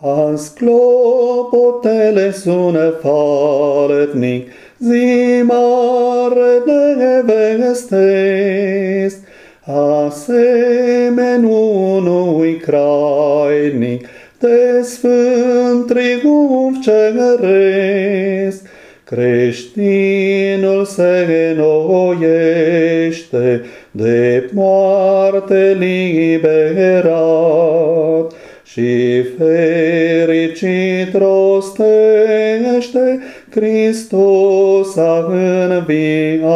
Azi clopotele sună falnic, zi mare ne vestesc, asemen unui crainic, de sfânt triumf ceresc. Creștinul se înnoiește, de moarte liberat, și fericit rostește Hristos a înviat.